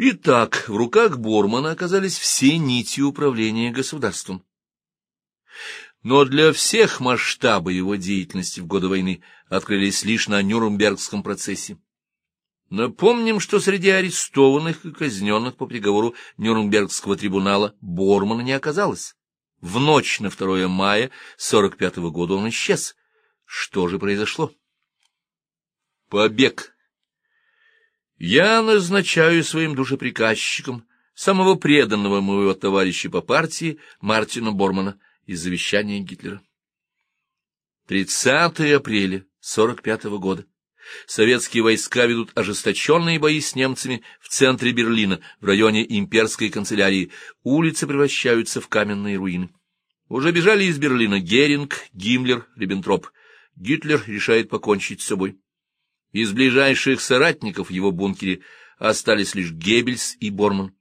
Итак, в руках Бормана оказались все нити управления государством. Но для всех масштабы его деятельности в годы войны открылись лишь на Нюрнбергском процессе. Напомним, что среди арестованных и казненных по приговору Нюрнбергского трибунала Бормана не оказалось. В ночь на 2 мая 45 -го года он исчез. Что же произошло? Побег. Я назначаю своим душеприказчиком самого преданного моего товарища по партии Мартина Бормана из завещания Гитлера. 30 апреля 45 -го года. Советские войска ведут ожесточенные бои с немцами в центре Берлина, в районе имперской канцелярии. Улицы превращаются в каменные руины. Уже бежали из Берлина Геринг, Гиммлер, Риббентроп. Гитлер решает покончить с собой. Из ближайших соратников в его бункере остались лишь Геббельс и Борман.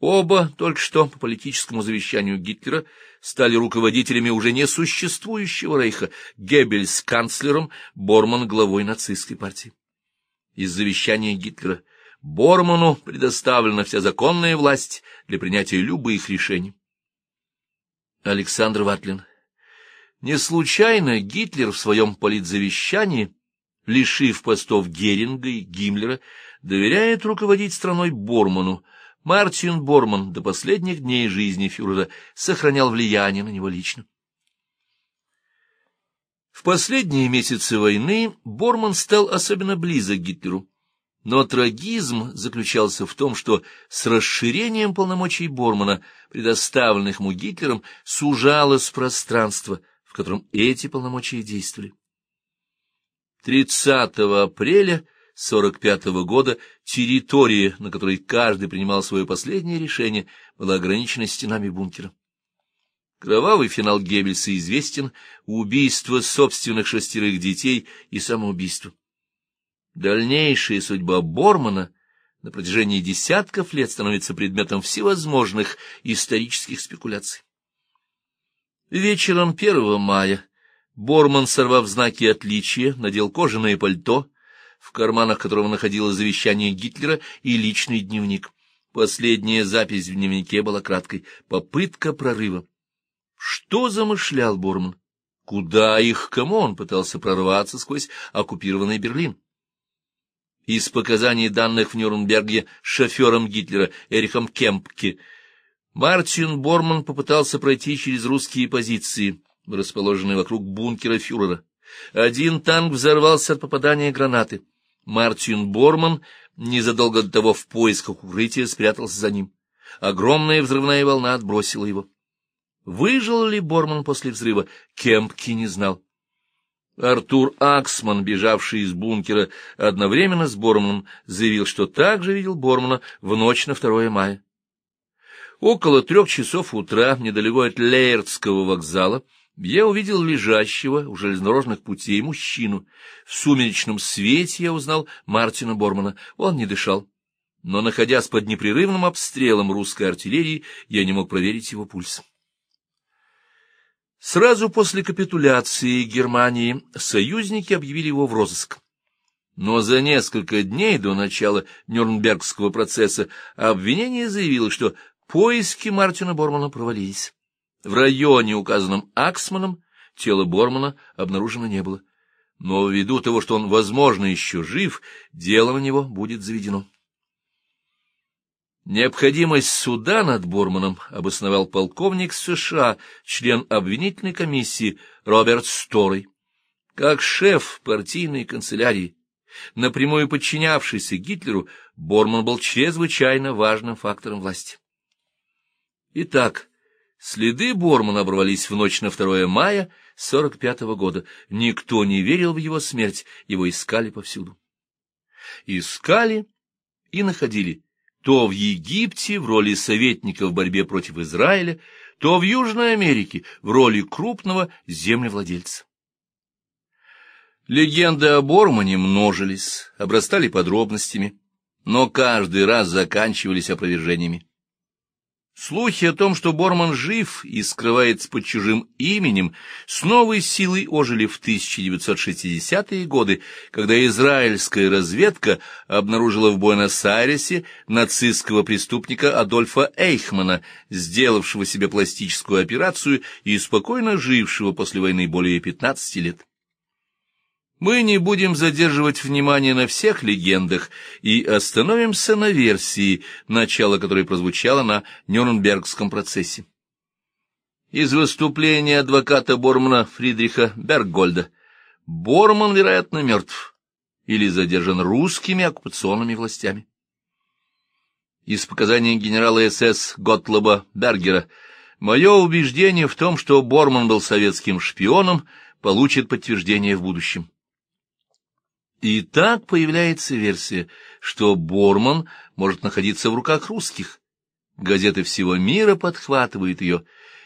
Оба только что по политическому завещанию Гитлера стали руководителями уже несуществующего рейха, Геббельс канцлером, Борман главой нацистской партии. Из завещания Гитлера Борману предоставлена вся законная власть для принятия любых решений. Александр Ватлин Не случайно Гитлер в своем политзавещании, лишив постов Геринга и Гиммлера, доверяет руководить страной Борману, Мартин Борман до последних дней жизни фюрера сохранял влияние на него лично. В последние месяцы войны Борман стал особенно близок к Гитлеру. Но трагизм заключался в том, что с расширением полномочий Бормана, предоставленных ему Гитлером, сужалось пространство, в котором эти полномочия действовали. 30 апреля 45 -го года территория, на которой каждый принимал свое последнее решение, была ограничена стенами бункера. Кровавый финал Геббельса известен, убийство собственных шестерых детей и самоубийство. Дальнейшая судьба Бормана на протяжении десятков лет становится предметом всевозможных исторических спекуляций. Вечером 1 мая Борман, сорвав знаки отличия, надел кожаное пальто, в карманах которого находилось завещание Гитлера и личный дневник. Последняя запись в дневнике была краткой — попытка прорыва. Что замышлял Борман? Куда их, кому он пытался прорваться сквозь оккупированный Берлин? Из показаний, данных в Нюрнберге шофером Гитлера Эрихом Кемпке, Мартин Борман попытался пройти через русские позиции, расположенные вокруг бункера фюрера. Один танк взорвался от попадания гранаты. Мартин Борман незадолго до того в поисках укрытия спрятался за ним. Огромная взрывная волна отбросила его. Выжил ли Борман после взрыва, Кемпки не знал. Артур Аксман, бежавший из бункера одновременно с Борманом, заявил, что также видел Бормана в ночь на 2 мая. Около трех часов утра, недалеко от Лейердского вокзала, я увидел лежащего у железнодорожных путей мужчину. В сумеречном свете я узнал Мартина Бормана. Он не дышал. Но, находясь под непрерывным обстрелом русской артиллерии, я не мог проверить его пульс. Сразу после капитуляции Германии союзники объявили его в розыск. Но за несколько дней до начала Нюрнбергского процесса обвинение заявило, что поиски Мартина Бормана провалились. В районе, указанном Аксманом, тело Бормана обнаружено не было. Но ввиду того, что он, возможно, еще жив, дело на него будет заведено. Необходимость суда над Борманом обосновал полковник США, член обвинительной комиссии Роберт Сторой. Как шеф партийной канцелярии, напрямую подчинявшийся Гитлеру, Борман был чрезвычайно важным фактором власти. Итак, Следы Бормана оборвались в ночь на 2 мая 45 -го года. Никто не верил в его смерть, его искали повсюду. Искали и находили то в Египте в роли советника в борьбе против Израиля, то в Южной Америке в роли крупного землевладельца. Легенды о Бормане множились, обрастали подробностями, но каждый раз заканчивались опровержениями. Слухи о том, что Борман жив и скрывается под чужим именем, с новой силой ожили в 1960-е годы, когда израильская разведка обнаружила в Буэнос-Айресе нацистского преступника Адольфа Эйхмана, сделавшего себе пластическую операцию и спокойно жившего после войны более 15 лет. Мы не будем задерживать внимание на всех легендах и остановимся на версии, начало которой прозвучало на Нюрнбергском процессе. Из выступления адвоката Бормана Фридриха Берггольда Борман, вероятно, мертв или задержан русскими оккупационными властями. Из показаний генерала СС Готлоба Бергера мое убеждение в том, что Борман был советским шпионом, получит подтверждение в будущем. И так появляется версия, что Борман может находиться в руках русских. Газеты всего мира подхватывают ее.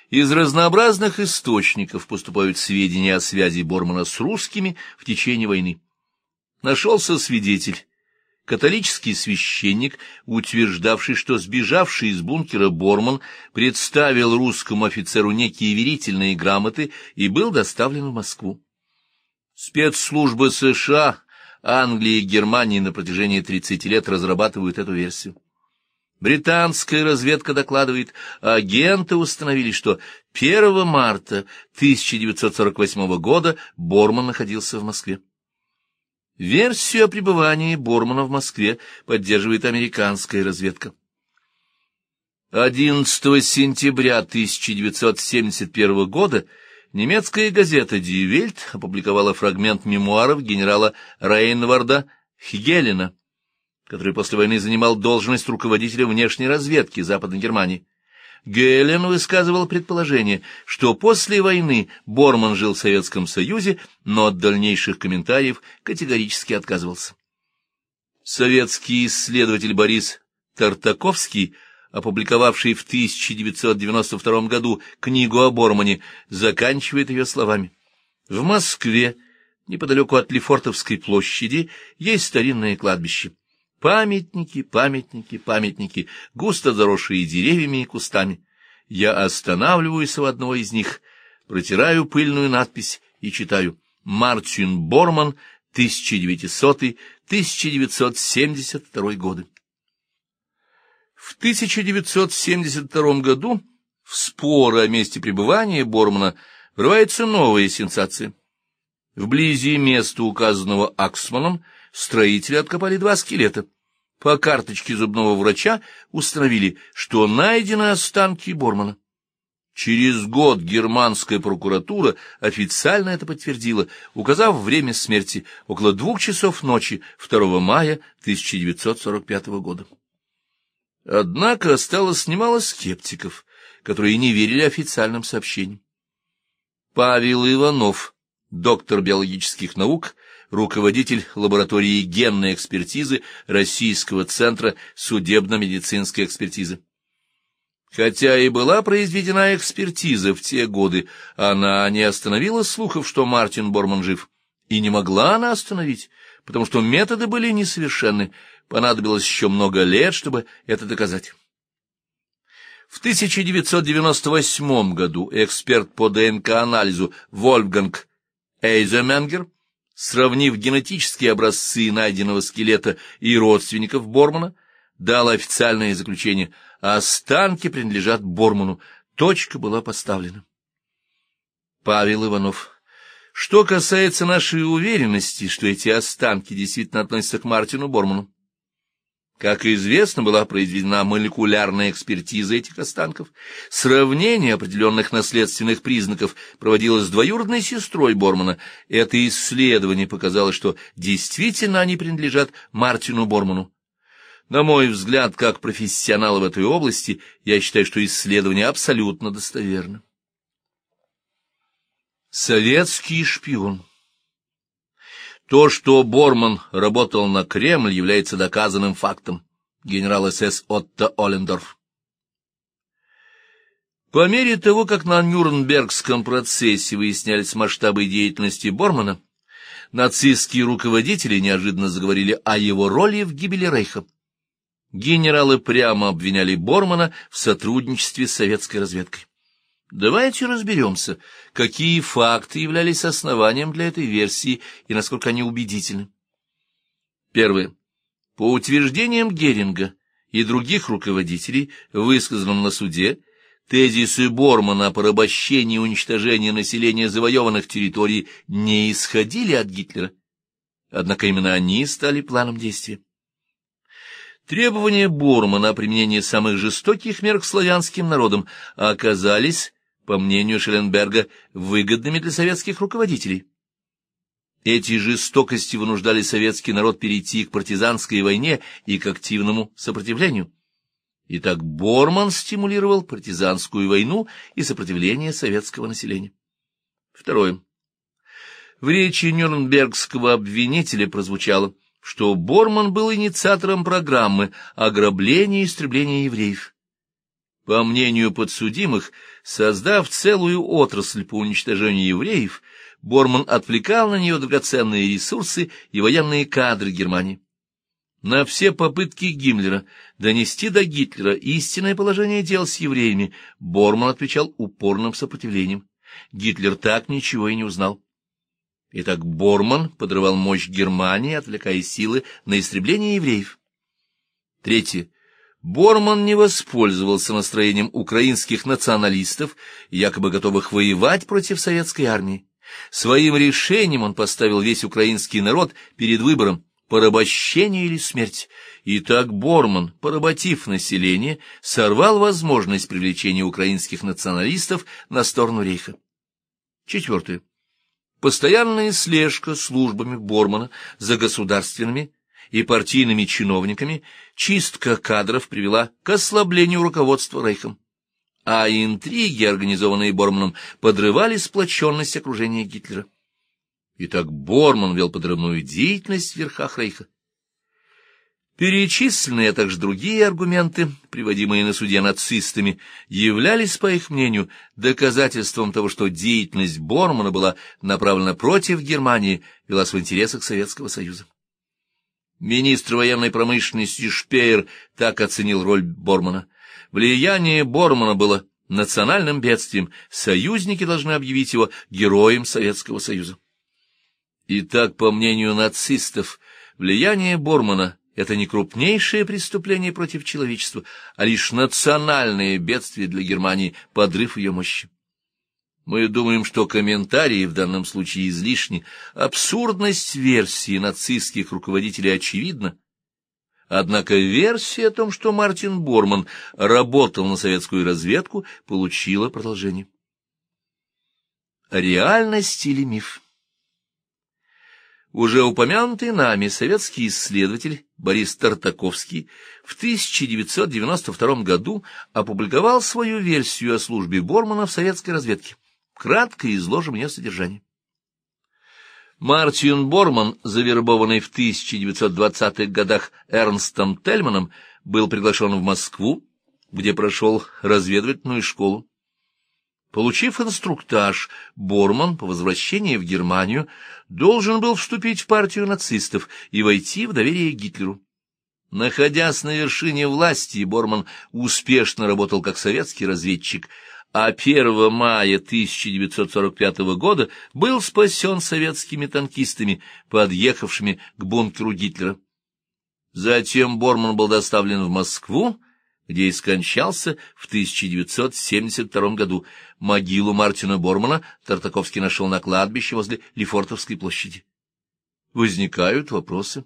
Из разнообразных источников поступают сведения о связи Бормана с русскими в течение войны. Нашелся свидетель, католический священник, утверждавший, что сбежавший из бункера Борман представил русскому офицеру некие верительные грамоты и был доставлен в Москву. Спецслужбы США Англия и Германия на протяжении 30 лет разрабатывают эту версию. Британская разведка докладывает, агенты установили, что 1 марта 1948 года Борман находился в Москве. Версию о пребывании Бормана в Москве поддерживает американская разведка. 11 сентября 1971 года Немецкая газета «Die Welt» опубликовала фрагмент мемуаров генерала Рейнварда Хигелина, который после войны занимал должность руководителя внешней разведки Западной Германии. Гелен высказывал предположение, что после войны Борман жил в Советском Союзе, но от дальнейших комментариев категорически отказывался. Советский исследователь Борис Тартаковский – опубликовавший в 1992 году книгу о Бормане, заканчивает ее словами. В Москве, неподалеку от Лефортовской площади, есть старинное кладбище. Памятники, памятники, памятники, густо заросшие деревьями и кустами. Я останавливаюсь у одного из них, протираю пыльную надпись и читаю «Мартин Борман, 1900-1972 годы». В 1972 году в споры о месте пребывания Бормана врывается новая сенсация. Вблизи места, указанного Аксманом, строители откопали два скелета. По карточке зубного врача установили, что найдены останки Бормана. Через год германская прокуратура официально это подтвердила, указав время смерти около двух часов ночи 2 мая 1945 года. Однако осталось немало скептиков, которые не верили официальным сообщениям. Павел Иванов, доктор биологических наук, руководитель лаборатории генной экспертизы Российского центра судебно-медицинской экспертизы. Хотя и была произведена экспертиза в те годы, она не остановила слухов, что Мартин Борман жив, и не могла она остановить, потому что методы были несовершенны, понадобилось еще много лет, чтобы это доказать. В 1998 году эксперт по ДНК-анализу Вольфганг Эйземенгер, сравнив генетические образцы найденного скелета и родственников Бормана, дал официальное заключение «Останки принадлежат Борману». Точка была поставлена. Павел Иванов что касается нашей уверенности, что эти останки действительно относятся к Мартину Борману, как известно, была произведена молекулярная экспертиза этих останков. Сравнение определенных наследственных признаков проводилось с двоюродной сестрой Бормана. Это исследование показало, что действительно они принадлежат Мартину Борману. На мой взгляд, как профессионал в этой области, я считаю, что исследование абсолютно достоверно. Советский шпион То, что Борман работал на Кремль, является доказанным фактом. Генерал СС Отто Олендорф. По мере того, как на Нюрнбергском процессе выяснялись масштабы деятельности Бормана, нацистские руководители неожиданно заговорили о его роли в гибели Рейха. генералы прямо обвиняли Бормана в сотрудничестве с советской разведкой. Давайте разберемся, какие факты являлись основанием для этой версии и насколько они убедительны. Первое. По утверждениям Геринга и других руководителей, высказанным на суде, тезисы Бормана о порабощении и уничтожении населения завоеванных территорий не исходили от Гитлера, однако именно они стали планом действия. Требования Бормана о применении самых жестоких мер к славянским народам оказались, по мнению Шелленберга, выгодными для советских руководителей. Эти жестокости вынуждали советский народ перейти к партизанской войне и к активному сопротивлению. Итак, Борман стимулировал партизанскую войну и сопротивление советского населения. Второе. В речи Нюрнбергского обвинителя прозвучало – что Борман был инициатором программы ограбления и истребления евреев. По мнению подсудимых, создав целую отрасль по уничтожению евреев, Борман отвлекал на нее драгоценные ресурсы и военные кадры Германии. На все попытки Гиммлера донести до Гитлера истинное положение дел с евреями Борман отвечал упорным сопротивлением. Гитлер так ничего и не узнал. Итак, Борман подрывал мощь Германии, отвлекая силы на истребление евреев. Третье. Борман не воспользовался настроением украинских националистов, якобы готовых воевать против советской армии. Своим решением он поставил весь украинский народ перед выбором порабощение или смерть. И так Борман, поработив население, сорвал возможность привлечения украинских националистов на сторону рейха. Четвертое. Постоянная слежка службами Бормана за государственными и партийными чиновниками, чистка кадров привела к ослаблению руководства Рейхом. А интриги, организованные Борманом, подрывали сплоченность окружения Гитлера. Итак, Борман вел подрывную деятельность в верхах Рейха. Перечисленные, а также другие аргументы, приводимые на суде нацистами, являлись, по их мнению, доказательством того, что деятельность Бормана была направлена против Германии, велась в интересах Советского Союза. Министр военной промышленности Шпеер так оценил роль Бормана. Влияние Бормана было национальным бедствием, союзники должны объявить его героем Советского Союза. Итак, по мнению нацистов, влияние Бормана это не крупнейшее преступление против человечества, а лишь национальное бедствие для Германии, подрыв ее мощи. Мы думаем, что комментарии в данном случае излишни, абсурдность версии нацистских руководителей очевидна, Однако версия о том, что Мартин Борман работал на советскую разведку, получила продолжение. Реальность или миф? Уже упомянутый нами советский исследователь Борис Тартаковский в 1992 году опубликовал свою версию о службе Бормана в советской разведке. Кратко изложим ее содержание. Мартин Борман, завербованный в 1920-х годах Эрнстом Тельманом, был приглашен в Москву, где прошел разведывательную школу. Получив инструктаж, Борман по возвращении в Германию должен был вступить в партию нацистов и войти в доверие Гитлеру. Находясь на вершине власти, Борман успешно работал как советский разведчик, а 1 мая 1945 года был спасен советскими танкистами, подъехавшими к бункеру Гитлера. Затем Борман был доставлен в Москву, где и скончался в 1972 году. Могилу Мартина Бормана Тартаковский нашел на кладбище возле Лефортовской площади. Возникают вопросы.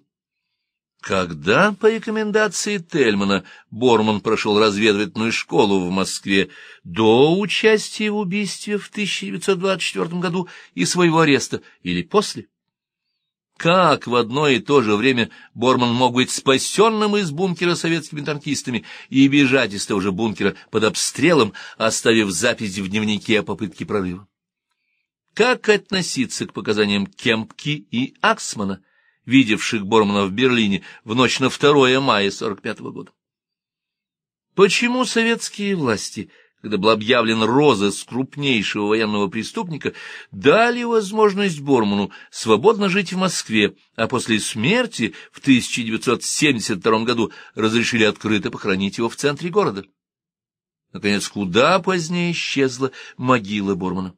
Когда, по рекомендации Тельмана, Борман прошел разведывательную школу в Москве до участия в убийстве в 1924 году и своего ареста, или после? Как в одно и то же время Борман мог быть спасенным из бункера советскими танкистами и бежать из того же бункера под обстрелом, оставив записи в дневнике о попытке прорыва? Как относиться к показаниям Кемпки и Аксмана, видевших Бормана в Берлине в ночь на 2 мая 45 года? Почему советские власти когда был объявлен розыск крупнейшего военного преступника, дали возможность Борману свободно жить в Москве, а после смерти в 1972 году разрешили открыто похоронить его в центре города. Наконец, куда позднее исчезла могила Бормана.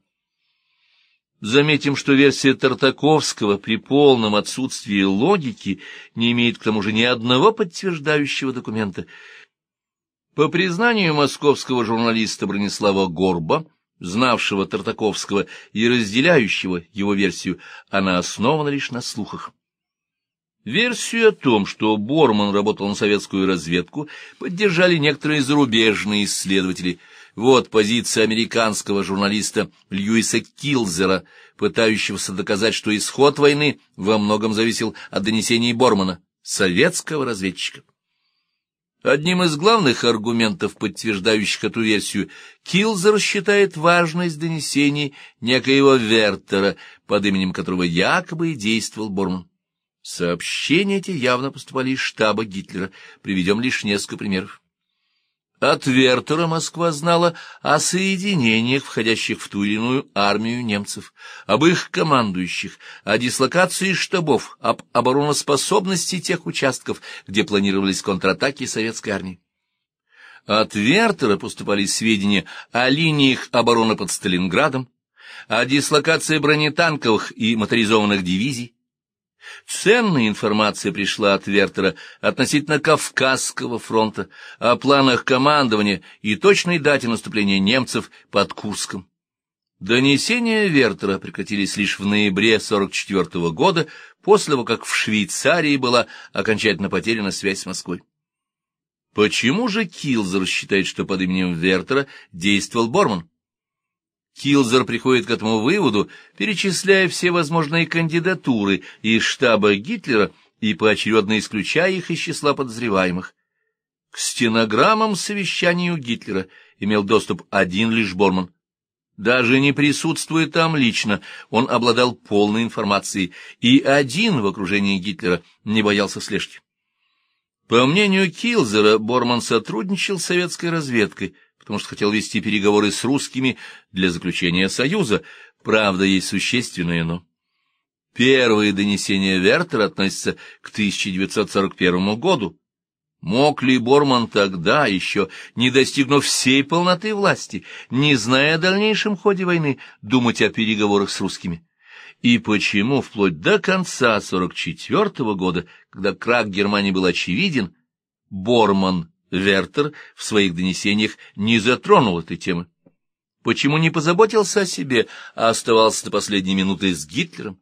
Заметим, что версия Тартаковского при полном отсутствии логики не имеет к тому же ни одного подтверждающего документа. По признанию московского журналиста Бронислава Горба, знавшего Тартаковского и разделяющего его версию, она основана лишь на слухах. Версию о том, что Борман работал на советскую разведку, поддержали некоторые зарубежные исследователи. Вот позиция американского журналиста Льюиса Килзера, пытающегося доказать, что исход войны во многом зависел от донесений Бормана, советского разведчика. Одним из главных аргументов, подтверждающих эту версию, Килзер считает важность донесений некоего Вертера, под именем которого якобы и действовал Борман. Сообщения эти явно поступали из штаба Гитлера. Приведем лишь несколько примеров. От Вертера Москва знала о соединениях, входящих в ту или иную армию немцев, об их командующих, о дислокации штабов, об обороноспособности тех участков, где планировались контратаки советской армии. От Вертера поступали сведения о линиях обороны под Сталинградом, о дислокации бронетанковых и моторизованных дивизий, Ценная информация пришла от Вертера относительно Кавказского фронта, о планах командования и точной дате наступления немцев под Курском. Донесения Вертера прекратились лишь в ноябре 44 -го года, после того, как в Швейцарии была окончательно потеряна связь с Москвой. Почему же Килзер считает, что под именем Вертера действовал Борман? Килзер приходит к этому выводу, перечисляя все возможные кандидатуры из штаба Гитлера и поочередно исключая их из числа подозреваемых. К стенограммам совещанию Гитлера имел доступ один лишь Борман. Даже не присутствуя там лично, он обладал полной информацией, и один в окружении Гитлера не боялся слежки. По мнению Килзера, Борман сотрудничал с советской разведкой, потому что хотел вести переговоры с русскими для заключения союза. Правда, есть существенное «но». Первые донесения Вертера относятся к 1941 году. Мог ли Борман тогда, еще не достигнув всей полноты власти, не зная о дальнейшем ходе войны, думать о переговорах с русскими? И почему вплоть до конца 1944 года, когда крах Германии был очевиден, Борман Вертер в своих донесениях не затронул этой темы. Почему не позаботился о себе, а оставался до последней минуты с Гитлером?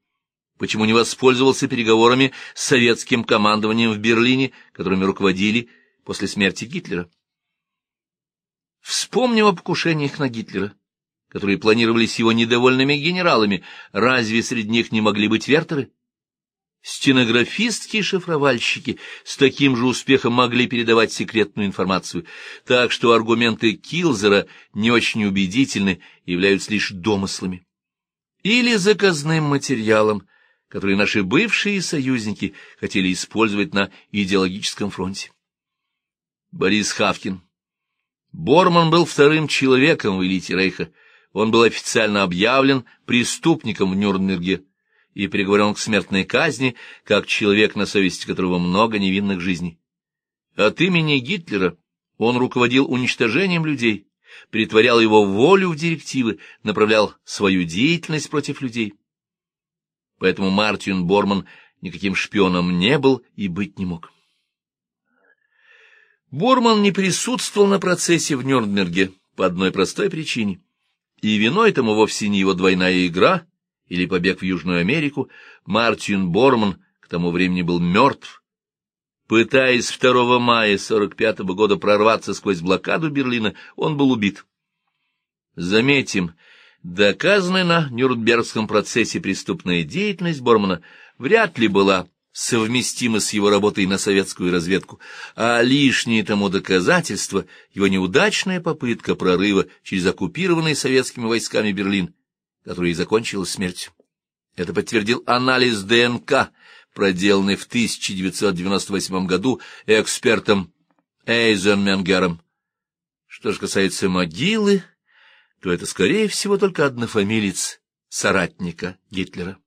Почему не воспользовался переговорами с советским командованием в Берлине, которыми руководили после смерти Гитлера? Вспомним о покушениях на Гитлера, которые планировались его недовольными генералами. Разве среди них не могли быть Вертеры? Стенографистки и шифровальщики с таким же успехом могли передавать секретную информацию, так что аргументы Килзера не очень убедительны являются лишь домыслами. Или заказным материалом, который наши бывшие союзники хотели использовать на идеологическом фронте. Борис Хавкин Борман был вторым человеком в элите Рейха. Он был официально объявлен преступником в Нюрнберге и приговорен к смертной казни, как человек, на совести которого много невинных жизней. От имени Гитлера он руководил уничтожением людей, притворял его волю в директивы, направлял свою деятельность против людей. Поэтому Мартин Борман никаким шпионом не был и быть не мог. Борман не присутствовал на процессе в Нюрнберге по одной простой причине. И виной этому вовсе не его двойная игра или побег в Южную Америку, Мартин Борман к тому времени был мертв. Пытаясь 2 мая 45 -го года прорваться сквозь блокаду Берлина, он был убит. Заметим, доказанная на Нюрнбергском процессе преступная деятельность Бормана вряд ли была совместима с его работой на советскую разведку, а лишнее тому доказательство — его неудачная попытка прорыва через оккупированный советскими войсками Берлин — которая и закончилась смертью. Это подтвердил анализ ДНК, проделанный в 1998 году экспертом Эйзенменгером. Что же касается могилы, то это, скорее всего, только однофамилец соратника Гитлера.